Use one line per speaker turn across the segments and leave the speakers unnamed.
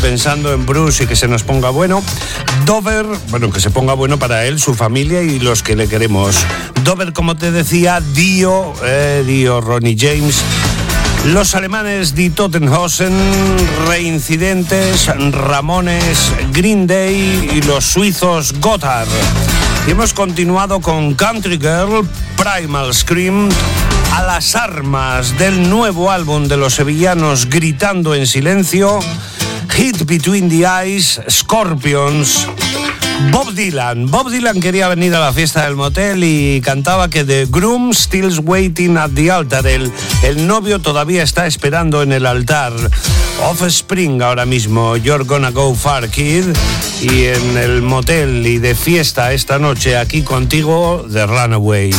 pensando en Bruce y que se nos ponga bueno. Dover, bueno, que se ponga bueno para él, su familia y los que le queremos. Dover, como te decía, Dio, eh, Dio, Ronnie James. Los alemanes de Tottenhausen, Reincidentes, Ramones, Green Day y los suizos Gotthard. Y hemos continuado con Country Girl, Primal Scream, a las armas del nuevo álbum de los sevillanos Gritando en Silencio, Between the Eyes, Scorpions. Bob Dylan. Bob Dylan quería venir a la fiesta del motel y cantaba que The Groom Still's Waiting at the Altar. El, el novio todavía está esperando en el altar. Offspring ahora mismo. You're gonna go far, kid. Y en el motel y de fiesta esta noche aquí contigo, The Runaways.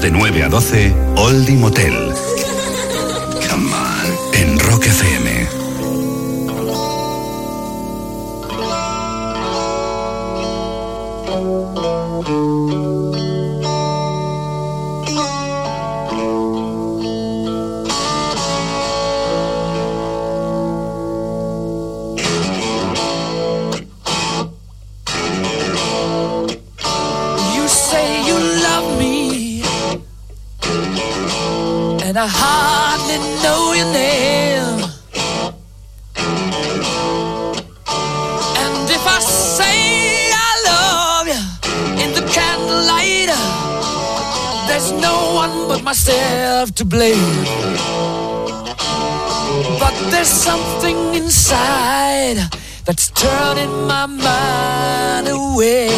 De 9 a 12, Oldie Motel.
say you love me, and I hardly know your name. And if I say I love you in the
candlelight, there's
no one but myself to
blame. But there's something inside that's turning
my mind away.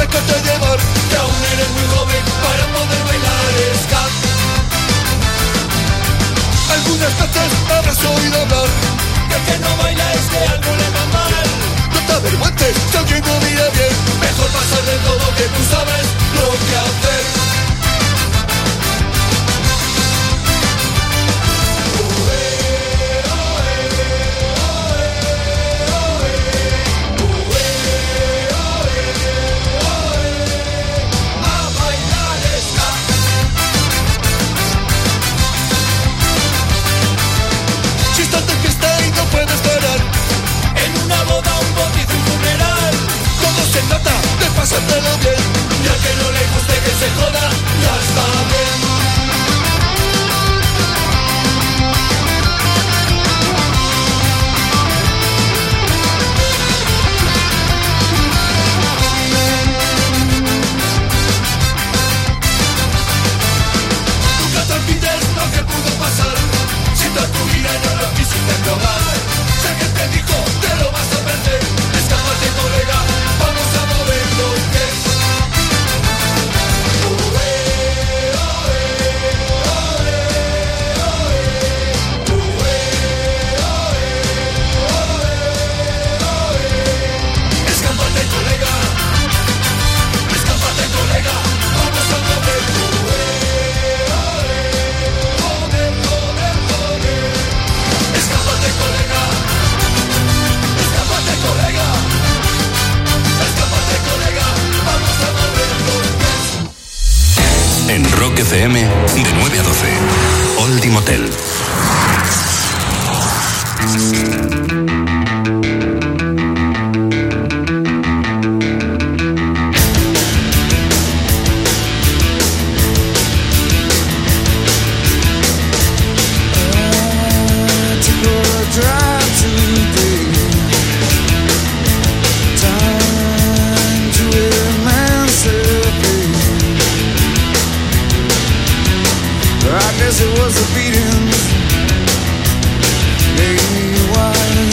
dejarte este llevar
Que aún eres muy joven para poder bailar ska.
Algunas veces habrás oído hablar
Que el que no baila es que algo le va mal
No te avergüences si alguien no mira bien
Mejor pasar de todo que tú sabes lo que hacer.
de
9 a 12. Oldie Motel. guess it was a
beating. Maybe why.